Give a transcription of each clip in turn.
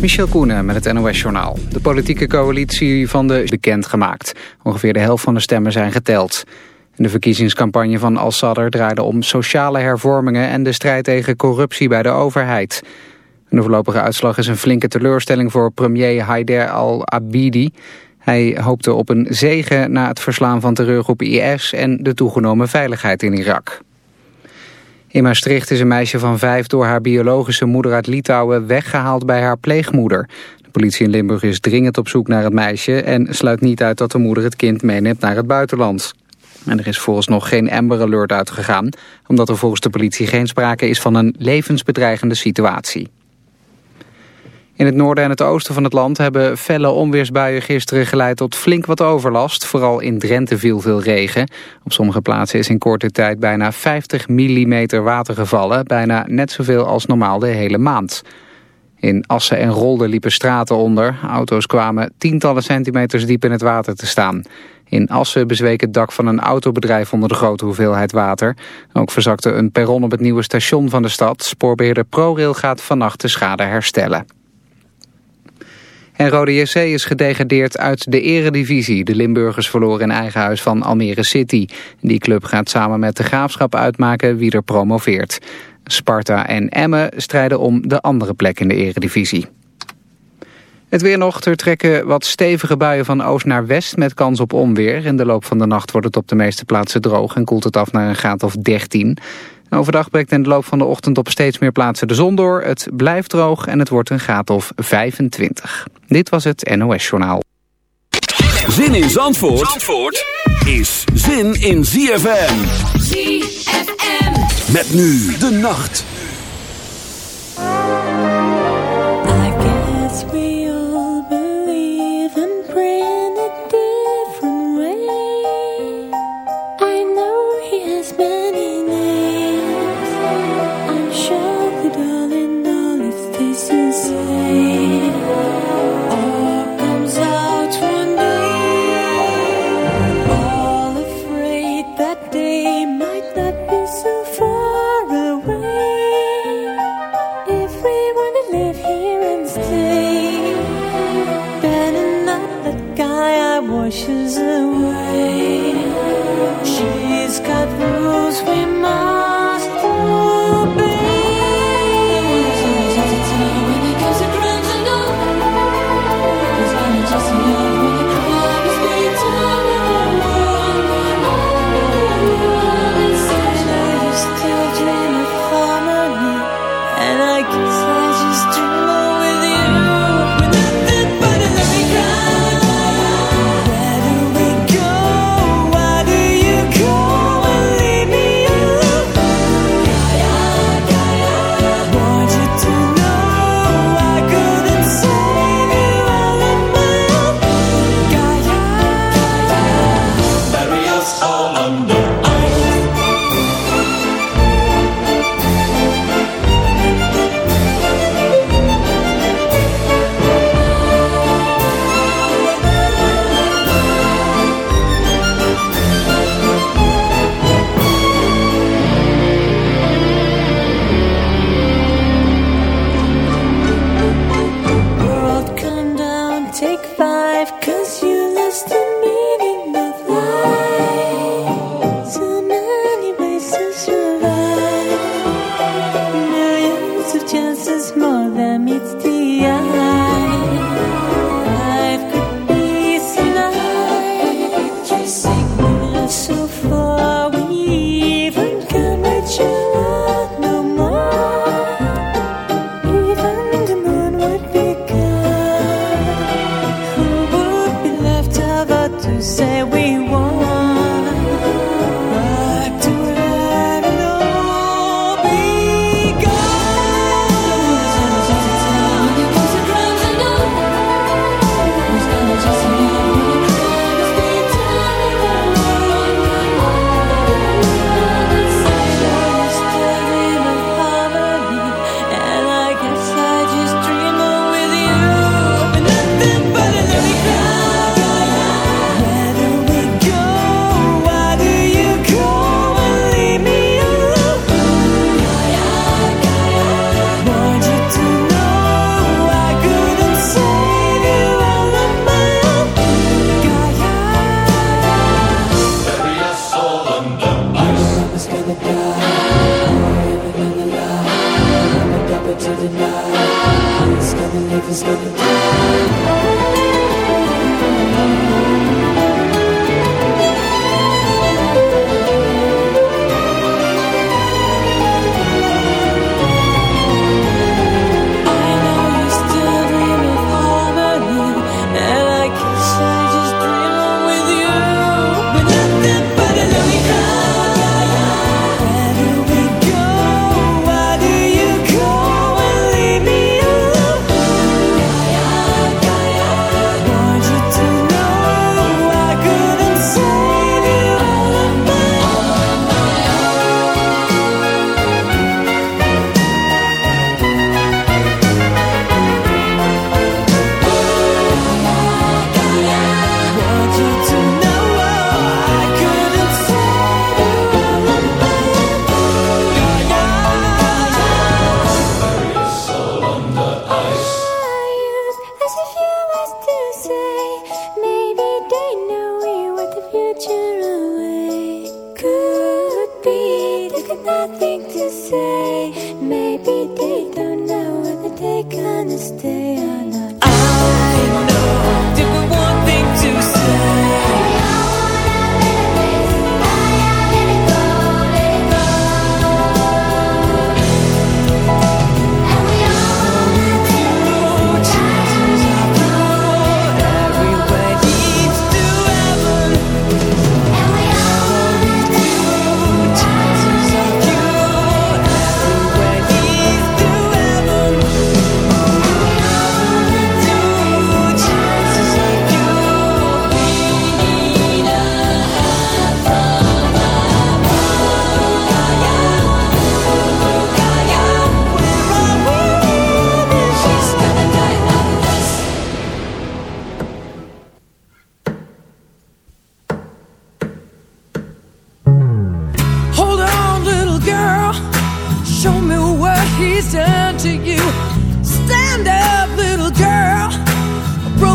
Michel Koenen met het NOS-journaal. De politieke coalitie van de bekendgemaakt. Ongeveer de helft van de stemmen zijn geteld. De verkiezingscampagne van Al-Sadr draaide om sociale hervormingen... en de strijd tegen corruptie bij de overheid. De voorlopige uitslag is een flinke teleurstelling voor premier Haider al-Abidi. Hij hoopte op een zege na het verslaan van terreurgroep IS... en de toegenomen veiligheid in Irak. In Maastricht is een meisje van vijf door haar biologische moeder uit Litouwen weggehaald bij haar pleegmoeder. De politie in Limburg is dringend op zoek naar het meisje en sluit niet uit dat de moeder het kind meeneemt naar het buitenland. En er is volgens nog geen Amber Alert uitgegaan, omdat er volgens de politie geen sprake is van een levensbedreigende situatie. In het noorden en het oosten van het land hebben felle onweersbuien gisteren geleid tot flink wat overlast. Vooral in Drenthe viel veel regen. Op sommige plaatsen is in korte tijd bijna 50 mm water gevallen. Bijna net zoveel als normaal de hele maand. In Assen en Rolde liepen straten onder. Auto's kwamen tientallen centimeters diep in het water te staan. In Assen bezweek het dak van een autobedrijf onder de grote hoeveelheid water. Ook verzakte een perron op het nieuwe station van de stad. Spoorbeheerder ProRail gaat vannacht de schade herstellen. En Rode JC is gedegradeerd uit de eredivisie. De Limburgers verloren in eigen huis van Almere City. Die club gaat samen met de Graafschap uitmaken wie er promoveert. Sparta en Emmen strijden om de andere plek in de eredivisie. Het weer nog, er trekken wat stevige buien van oost naar west met kans op onweer. In de loop van de nacht wordt het op de meeste plaatsen droog en koelt het af naar een graad of 13. Overdag breekt in de loop van de ochtend op steeds meer plaatsen de zon door. Het blijft droog en het wordt een graad of 25. Dit was het NOS Journaal. Zin in Zandvoort, Zandvoort is zin in ZFM. ZFM. Met nu de nacht.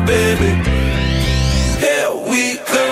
baby? Here we go.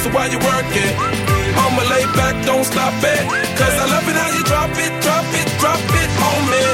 whistle while you're working. I'ma lay back, don't stop it. Cause I love it how you drop it, drop it, drop it on me.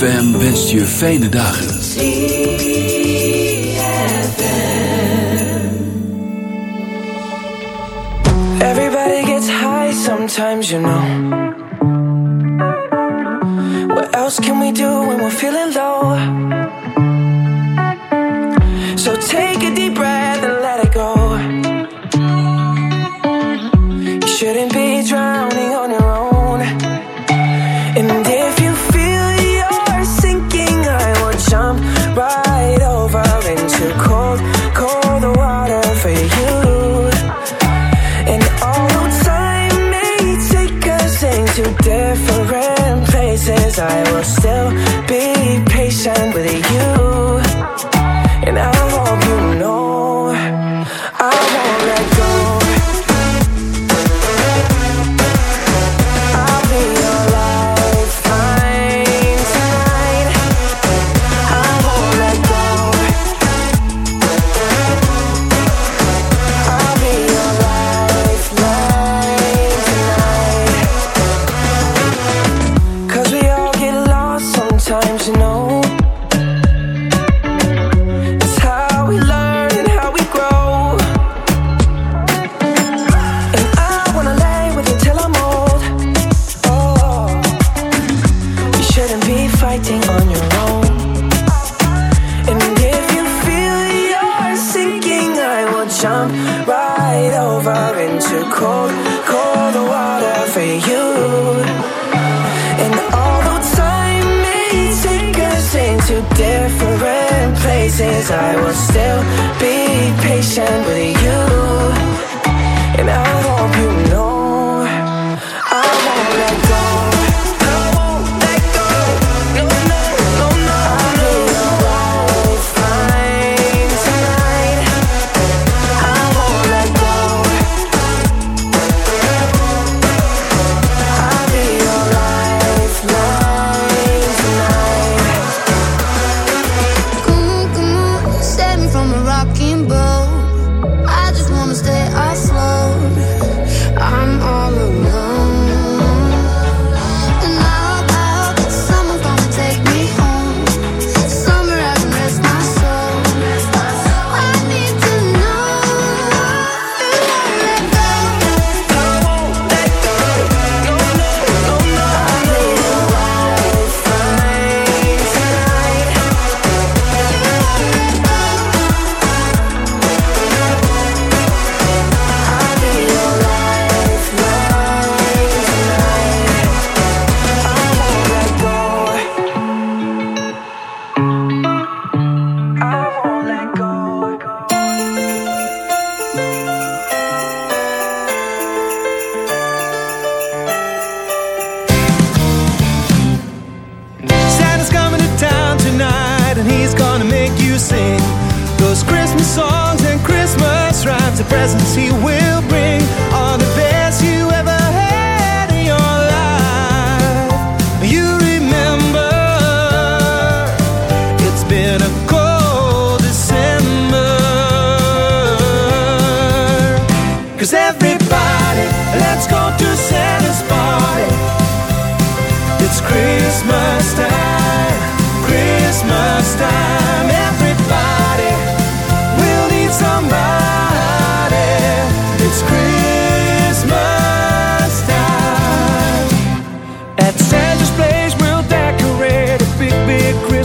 ZFM wenst je fijne dagen. Everybody gets high sometimes, you know. What else can we do when we're feeling low? So take a deep breath and let it go. You shouldn't be drowned.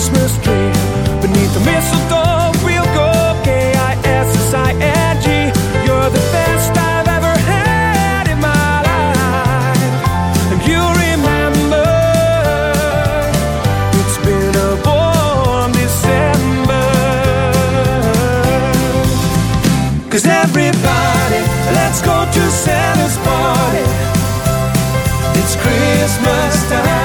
Christmas tree. Beneath the mistletoe, we'll go K I S S I N G. You're the best I've ever had in my life, and you remember it's been a warm December. Cause everybody, let's go to Santa's party. It's Christmas time.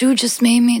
you just made me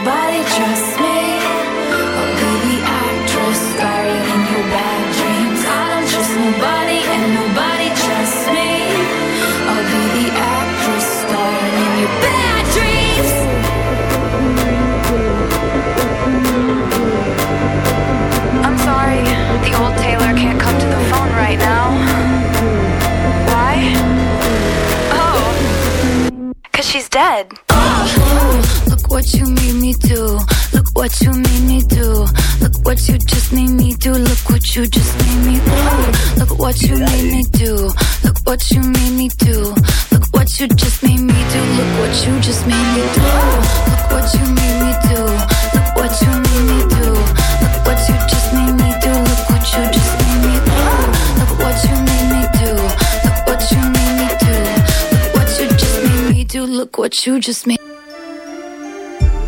old Taylor can't come to the phone right now. Why? Oh, cause she's dead. Oh, look what you made me do. Look what you made me do. Look what you just made me do. Look what you just made me do. Look what you made me do. Look what you made me do. Look what you just made me do. Look what you just made me do. Look what you made me do. Look what you made me do. look what you just made.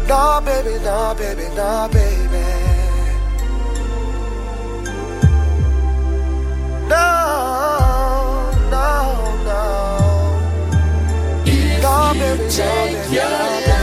Nah, baby, nah, baby, nah, baby. No, no, no. If nah, baby, you take nah, baby, your nah.